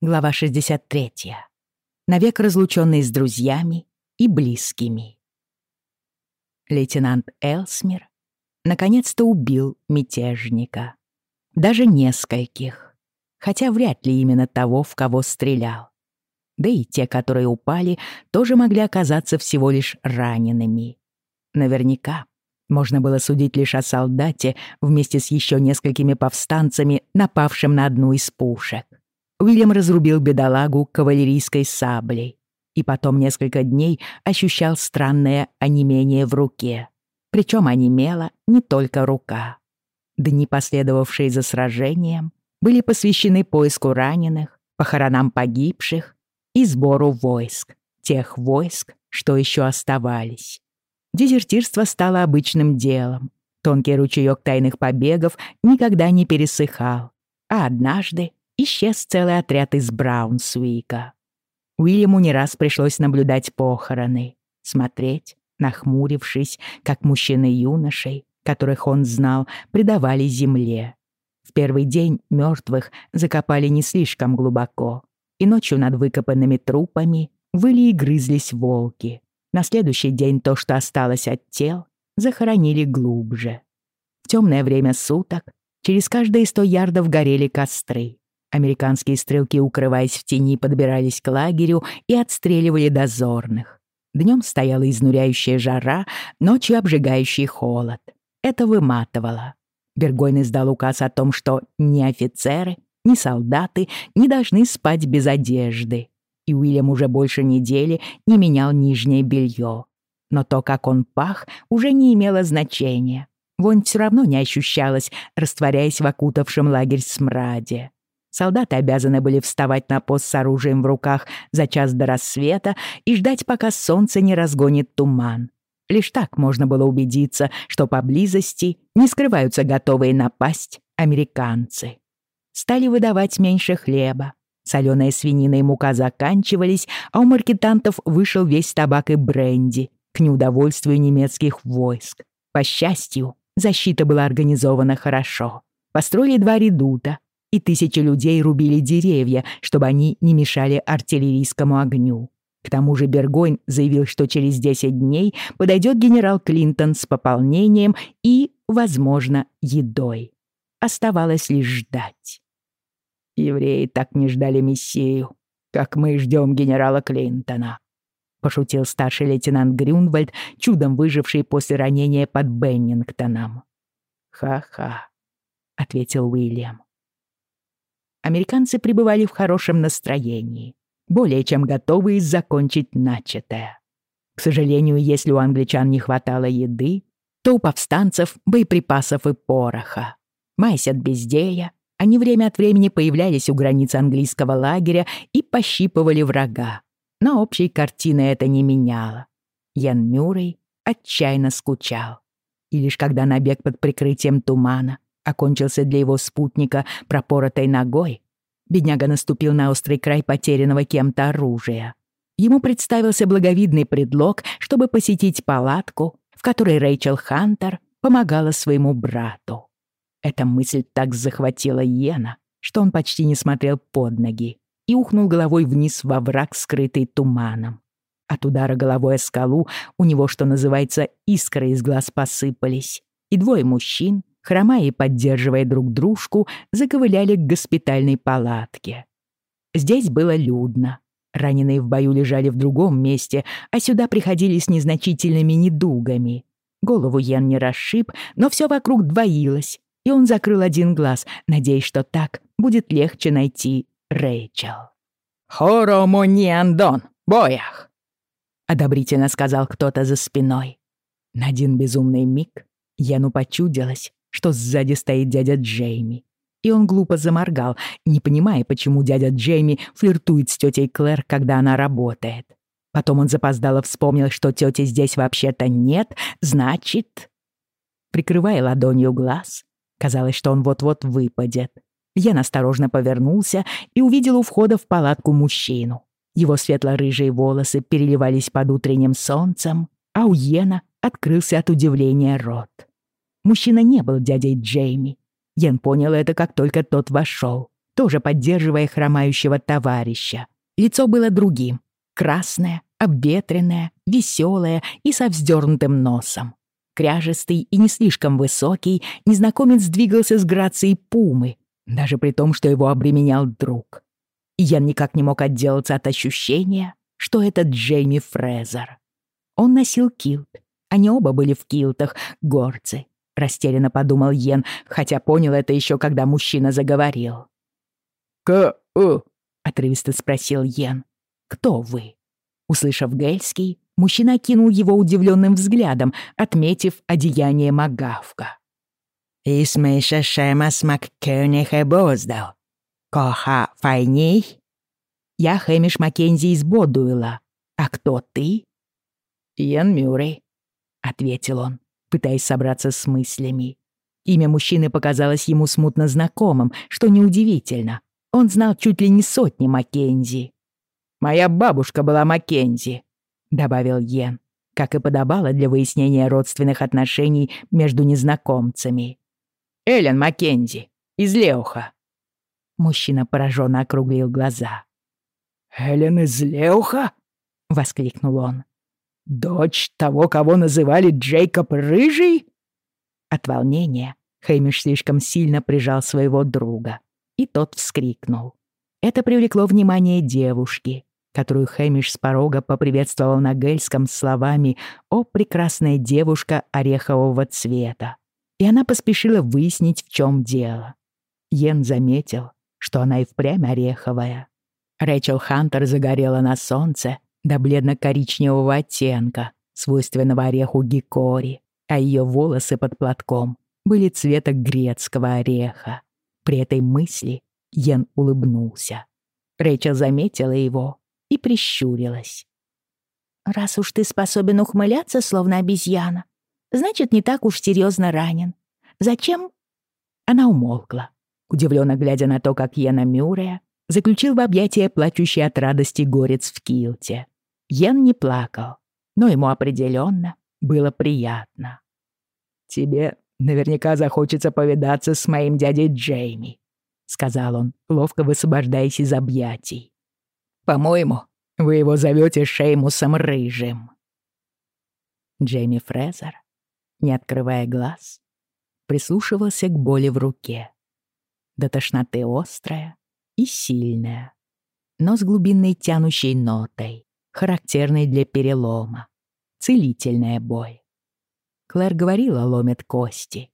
Глава 63. Навек разлученный с друзьями и близкими. Лейтенант Элсмир наконец-то убил мятежника. Даже нескольких. Хотя вряд ли именно того, в кого стрелял. Да и те, которые упали, тоже могли оказаться всего лишь ранеными. Наверняка можно было судить лишь о солдате вместе с еще несколькими повстанцами, напавшим на одну из пушек. Уильям разрубил бедолагу кавалерийской саблей и потом несколько дней ощущал странное онемение в руке. Причем онемела не только рука. Дни, последовавшие за сражением, были посвящены поиску раненых, похоронам погибших и сбору войск, тех войск, что еще оставались. Дезертирство стало обычным делом. Тонкий ручеёк тайных побегов никогда не пересыхал. А однажды исчез целый отряд из Браунсуика. Уильяму не раз пришлось наблюдать похороны, смотреть, нахмурившись, как мужчины юношей, которых он знал, предавали земле. В первый день мертвых закопали не слишком глубоко, и ночью над выкопанными трупами выли и грызлись волки. На следующий день то, что осталось от тел, захоронили глубже. В темное время суток через каждые сто ярдов горели костры. Американские стрелки, укрываясь в тени, подбирались к лагерю и отстреливали дозорных. Днем стояла изнуряющая жара, ночью обжигающий холод. Это выматывало. Бергойн издал указ о том, что ни офицеры, ни солдаты не должны спать без одежды. И Уильям уже больше недели не менял нижнее белье. Но то, как он пах, уже не имело значения. Вонь все равно не ощущалась, растворяясь в окутавшем лагерь смраде. Солдаты обязаны были вставать на пост с оружием в руках за час до рассвета и ждать, пока солнце не разгонит туман. Лишь так можно было убедиться, что поблизости не скрываются готовые напасть американцы. Стали выдавать меньше хлеба. Соленая свинина и мука заканчивались, а у маркетантов вышел весь табак и бренди, к неудовольствию немецких войск. По счастью, защита была организована хорошо. Построили два редута, и тысячи людей рубили деревья, чтобы они не мешали артиллерийскому огню. К тому же Бергойн заявил, что через 10 дней подойдет генерал Клинтон с пополнением и, возможно, едой. Оставалось лишь ждать. «Евреи так не ждали Мессию, как мы ждем генерала Клинтона», — пошутил старший лейтенант Грюнвальд, чудом выживший после ранения под Беннингтоном. «Ха-ха», — ответил Уильям американцы пребывали в хорошем настроении, более чем готовые закончить начатое. К сожалению, если у англичан не хватало еды, то у повстанцев боеприпасов и пороха. Маясь от безделья, они время от времени появлялись у границ английского лагеря и пощипывали врага. Но общей картины это не меняло. Ян Мюррей отчаянно скучал. И лишь когда набег под прикрытием тумана окончился для его спутника пропоротой ногой, бедняга наступил на острый край потерянного кем-то оружия. Ему представился благовидный предлог, чтобы посетить палатку, в которой Рэйчел Хантер помогала своему брату. Эта мысль так захватила Йена, что он почти не смотрел под ноги и ухнул головой вниз во враг, скрытый туманом. От удара головой о скалу у него, что называется, искры из глаз посыпались, и двое мужчин, хромая и поддерживая друг дружку, заковыляли к госпитальной палатке. Здесь было людно. Раненые в бою лежали в другом месте, а сюда приходили с незначительными недугами. Голову Ян не расшиб, но все вокруг двоилось, и он закрыл один глаз, надеясь, что так будет легче найти Рэйчел. «Хоромониандон, боях!» — одобрительно сказал кто-то за спиной. На один безумный миг Яну почудилось, что сзади стоит дядя Джейми. И он глупо заморгал, не понимая, почему дядя Джейми флиртует с тетей Клэр, когда она работает. Потом он запоздало вспомнил, что тети здесь вообще-то нет, значит... Прикрывая ладонью глаз, казалось, что он вот-вот выпадет. Я осторожно повернулся и увидел у входа в палатку мужчину. Его светло-рыжие волосы переливались под утренним солнцем, а у Йена открылся от удивления рот. Мужчина не был дядей Джейми. Йен понял это, как только тот вошел. тоже поддерживая хромающего товарища. Лицо было другим, красное, обветренное, веселое и со вздернутым носом. Кряжестый и не слишком высокий, незнакомец двигался с грацией пумы, даже при том, что его обременял друг. И я никак не мог отделаться от ощущения, что это Джейми Фрезер. Он носил килт. Они оба были в килтах, горцы. Растерянно подумал Йен, хотя понял это еще, когда мужчина заговорил. «К-у?» — отрывисто спросил Йен. «Кто вы?» Услышав гельский, мужчина кинул его удивленным взглядом, отметив одеяние Магавка. «Исмейша Шемас Маккёниха Боздал. Коха Файней?» «Я Хэмиш Маккензи из Бодуэла. А кто ты?» «Йен Мюррей», — ответил он, пытаясь собраться с мыслями. Имя мужчины показалось ему смутно знакомым, что неудивительно. Он знал чуть ли не сотни Маккензи. «Моя бабушка была Маккензи», — добавил Йен, как и подобало для выяснения родственных отношений между незнакомцами. «Эллен Маккензи, из Леуха». Мужчина пораженно округлил глаза. «Эллен из Леуха?» — воскликнул он. «Дочь того, кого называли Джейкоб Рыжий?» От волнения Хеймиш слишком сильно прижал своего друга, и тот вскрикнул. Это привлекло внимание девушки, которую Хэмиш с порога поприветствовал на гельском словами «О, прекрасная девушка орехового цвета!» И она поспешила выяснить, в чем дело. Йен заметил, что она и впрямь ореховая. Рэйчел Хантер загорела на солнце до бледно-коричневого оттенка, свойственного ореху гикори, а ее волосы под платком были цвета грецкого ореха. При этой мысли Йен улыбнулся. Рэйчел заметила его и прищурилась. «Раз уж ты способен ухмыляться, словно обезьяна, значит, не так уж серьезно ранен. Зачем?» Она умолкла, удивленно глядя на то, как Йена Мюррея заключил в объятия плачущий от радости горец в килте. Йен не плакал, но ему определенно было приятно. «Тебе наверняка захочется повидаться с моим дядей Джейми», — сказал он, ловко высвобождаясь из объятий. «По-моему, вы его зовете Шеймусом Рыжим». Джейми Фрезер, не открывая глаз, прислушивался к боли в руке. До тошноты острая и сильная, но с глубинной тянущей нотой, характерной для перелома. Целительная боль. Клэр говорила, ломит кости.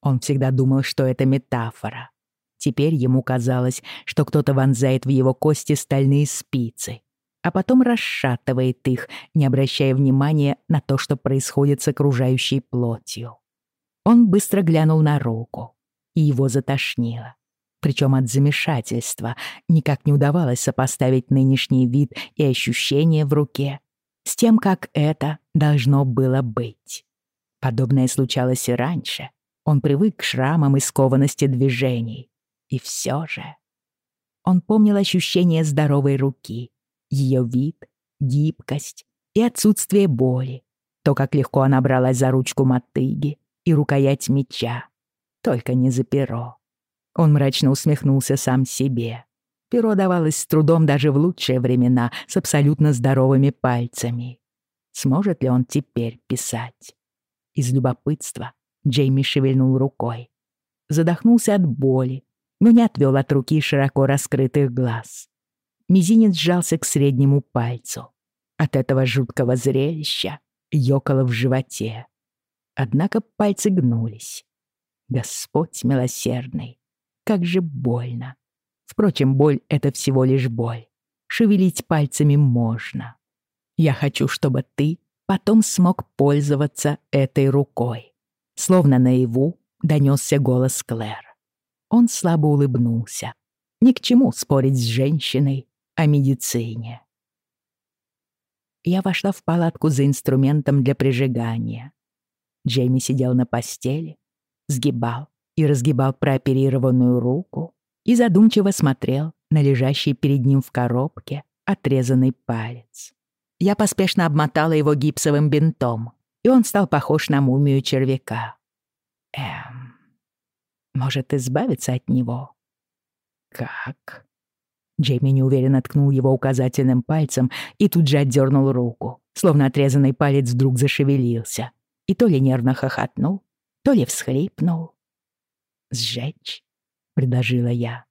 Он всегда думал, что это метафора. Теперь ему казалось, что кто-то вонзает в его кости стальные спицы, а потом расшатывает их, не обращая внимания на то, что происходит с окружающей плотью. Он быстро глянул на руку, и его затошнило. Причем от замешательства никак не удавалось сопоставить нынешний вид и ощущения в руке с тем, как это должно было быть. Подобное случалось и раньше. Он привык к шрамам и скованности движений. И все же... Он помнил ощущение здоровой руки, ее вид, гибкость и отсутствие боли, то, как легко она бралась за ручку мотыги и рукоять меча, только не за перо. Он мрачно усмехнулся сам себе. Перо давалось с трудом даже в лучшие времена с абсолютно здоровыми пальцами. Сможет ли он теперь писать? Из любопытства Джейми шевельнул рукой. Задохнулся от боли, но не отвел от руки широко раскрытых глаз. Мизинец сжался к среднему пальцу. От этого жуткого зрелища ёкало в животе. Однако пальцы гнулись. Господь милосердный, как же больно. Впрочем, боль — это всего лишь боль. Шевелить пальцами можно. Я хочу, чтобы ты потом смог пользоваться этой рукой. Словно наяву донесся голос Клэр. Он слабо улыбнулся. Ни к чему спорить с женщиной о медицине. Я вошла в палатку за инструментом для прижигания. Джейми сидел на постели, сгибал и разгибал прооперированную руку и задумчиво смотрел на лежащий перед ним в коробке отрезанный палец. Я поспешно обмотала его гипсовым бинтом, и он стал похож на мумию червяка. Эм, может избавиться от него? как?» Джейми неуверенно ткнул его указательным пальцем и тут же отдернул руку, словно отрезанный палец вдруг зашевелился, и то ли нервно хохотнул, то ли всхлипнул. «Сжечь?» — предложила я.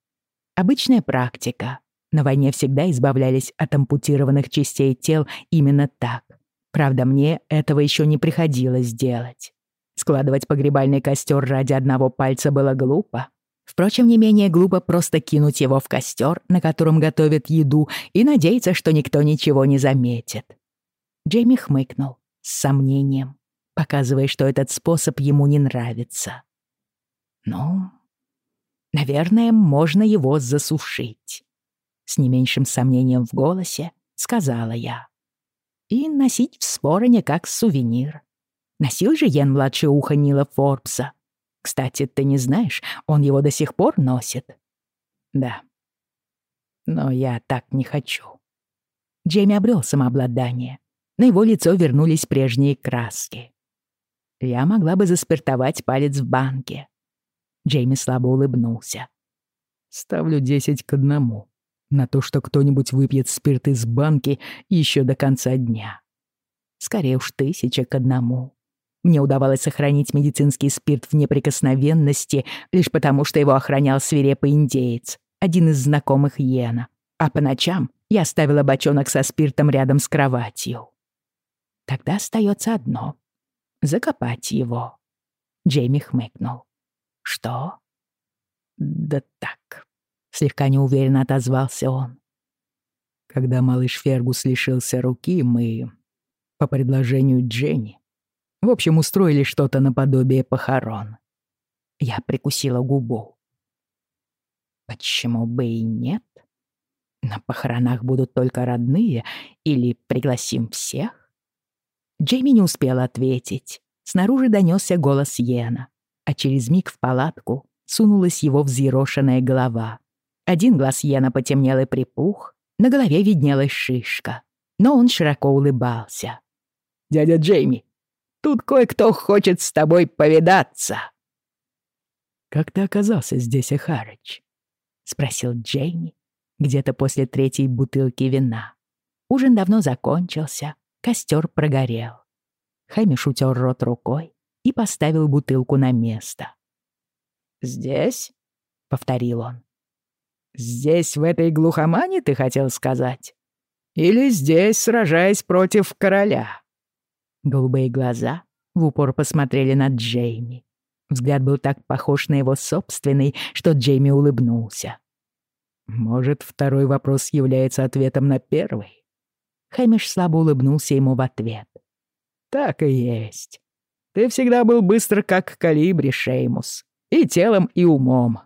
Обычная практика. На войне всегда избавлялись от ампутированных частей тел именно так. Правда, мне этого еще не приходилось делать. Складывать погребальный костер ради одного пальца было глупо. Впрочем, не менее глупо просто кинуть его в костер, на котором готовят еду, и надеяться, что никто ничего не заметит. Джейми хмыкнул с сомнением, показывая, что этот способ ему не нравится. «Ну, наверное, можно его засушить», — с не меньшим сомнением в голосе сказала я. «И носить в спороне как сувенир. Носил же Йен-младший ухо Нила Форбса. Кстати, ты не знаешь, он его до сих пор носит?» «Да. Но я так не хочу». Джейми обрел самообладание. На его лицо вернулись прежние краски. Я могла бы заспиртовать палец в банке. Джейми слабо улыбнулся. Ставлю десять к одному на то, что кто-нибудь выпьет спирт из банки еще до конца дня. Скорее уж тысяча к одному. Мне удавалось сохранить медицинский спирт в неприкосновенности лишь потому, что его охранял свирепый индеец, один из знакомых Йена. А по ночам я ставила бочонок со спиртом рядом с кроватью. Тогда остается одно — закопать его. Джейми хмыкнул. «Что?» «Да так», — слегка неуверенно отозвался он. Когда малыш Фергус лишился руки, мы, по предложению Дженни, в общем, устроили что-то наподобие похорон. Я прикусила губу. Почему бы и нет? На похоронах будут только родные или пригласим всех? Джейми не успел ответить. Снаружи донесся голос Йена, а через миг в палатку сунулась его взъерошенная голова. Один глаз Йена потемнел и припух, на голове виднелась шишка, но он широко улыбался. «Дядя Джейми, тут кое-кто хочет с тобой повидаться». «Как ты оказался здесь, Эхарыч?» — спросил Джейми где-то после третьей бутылки вина. Ужин давно закончился, Костер прогорел. Хэмиш утер рот рукой и поставил бутылку на место. «Здесь?» — повторил он. «Здесь, в этой глухомане, ты хотел сказать? Или здесь, сражаясь против короля?» Голубые глаза в упор посмотрели на Джейми. Взгляд был так похож на его собственный, что Джейми улыбнулся. «Может, второй вопрос является ответом на первый?» Хэмиш слабо улыбнулся ему в ответ. «Так и есть. Ты всегда был быстр, как калибри, Шеймус. И телом, и умом».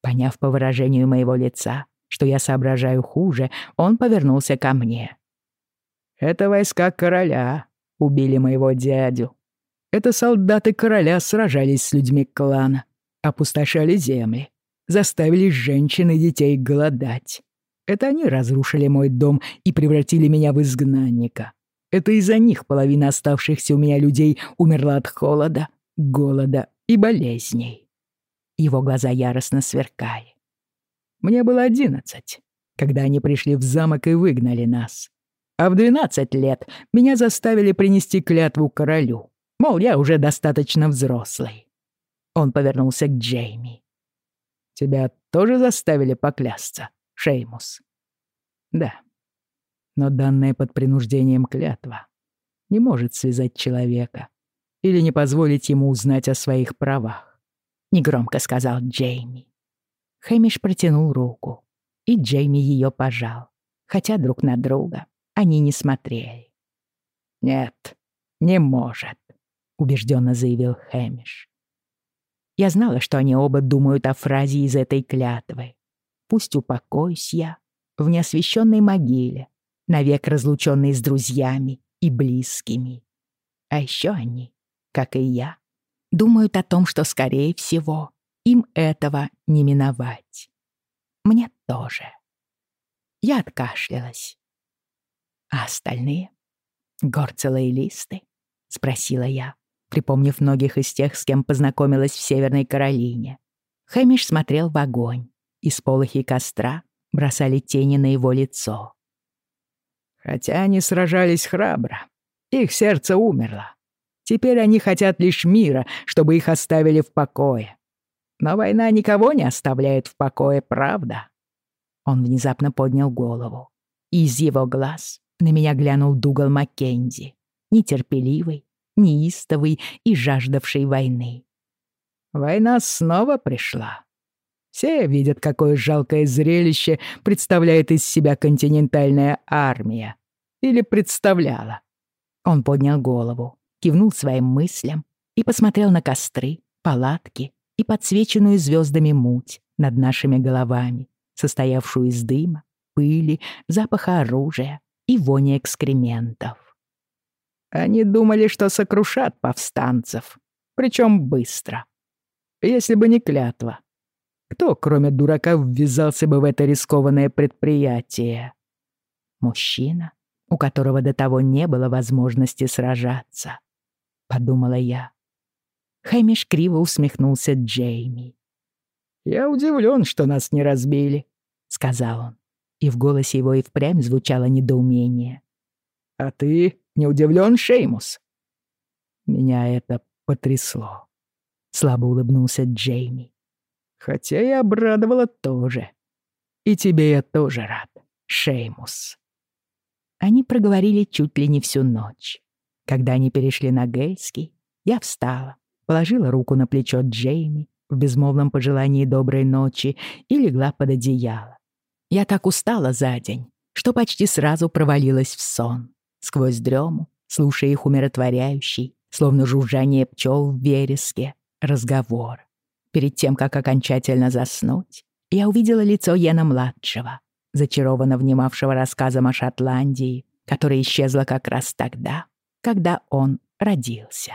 Поняв по выражению моего лица, что я соображаю хуже, он повернулся ко мне. «Это войска короля убили моего дядю. Это солдаты короля сражались с людьми клана, опустошали земли, заставили женщин и детей голодать. Это они разрушили мой дом и превратили меня в изгнанника. Это из-за них половина оставшихся у меня людей умерла от холода, голода и болезней. Его глаза яростно сверкали. Мне было одиннадцать, когда они пришли в замок и выгнали нас. А в двенадцать лет меня заставили принести клятву королю. Мол, я уже достаточно взрослый. Он повернулся к Джейми. «Тебя тоже заставили поклясться?» Шеймус. Да. Но данная под принуждением клятва не может связать человека или не позволить ему узнать о своих правах. Негромко сказал Джейми. Хэмиш протянул руку, и Джейми ее пожал, хотя друг на друга они не смотрели. «Нет, не может», — убежденно заявил Хэмиш. Я знала, что они оба думают о фразе из этой клятвы, пусть упокоюсь я в неосвещенной могиле, навек разлученный с друзьями и близкими. А еще они, как и я, думают о том, что, скорее всего, им этого не миновать. Мне тоже. Я откашлялась. А остальные? Горцелые листы? Спросила я, припомнив многих из тех, с кем познакомилась в Северной Каролине. Хэмиш смотрел в огонь и сполохи костра бросали тени на его лицо. Хотя они сражались храбро, их сердце умерло. Теперь они хотят лишь мира, чтобы их оставили в покое. Но война никого не оставляет в покое, правда?» Он внезапно поднял голову. И из его глаз на меня глянул Дугал Маккензи, нетерпеливый, неистовый и жаждавший войны. «Война снова пришла. Все видят, какое жалкое зрелище представляет из себя континентальная армия. Или представляла». Он поднял голову, кивнул своим мыслям и посмотрел на костры, палатки и подсвеченную звездами муть над нашими головами, состоявшую из дыма, пыли, запаха оружия и вони экскрементов. Они думали, что сокрушат повстанцев, причем быстро. Если бы не клятва, кто, кроме дурака, ввязался бы в это рискованное предприятие? Мужчина, у которого до того не было возможности сражаться, подумала я. Хэмиш криво усмехнулся Джейми. «Я удивлен, что нас не разбили», — сказал он. И в голосе его и впрямь звучало недоумение. «А ты не удивлен, Шеймус?» Меня это потрясло. Слабо улыбнулся Джейми. «Хотя и обрадовало тоже. И тебе я тоже рад, Шеймус». Они проговорили чуть ли не всю ночь. Когда они перешли на гельский, я встала, положила руку на плечо Джейми в безмолвном пожелании доброй ночи и легла под одеяло. Я так устала за день, что почти сразу провалилась в сон, сквозь дрему, слушая их умиротворяющий, словно жужжание пчел в вереске, разговор. Перед тем, как окончательно заснуть, я увидела лицо Йена-младшего, зачарованно внимавшего рассказам о Шотландии, которая исчезла как раз тогда, когда он родился.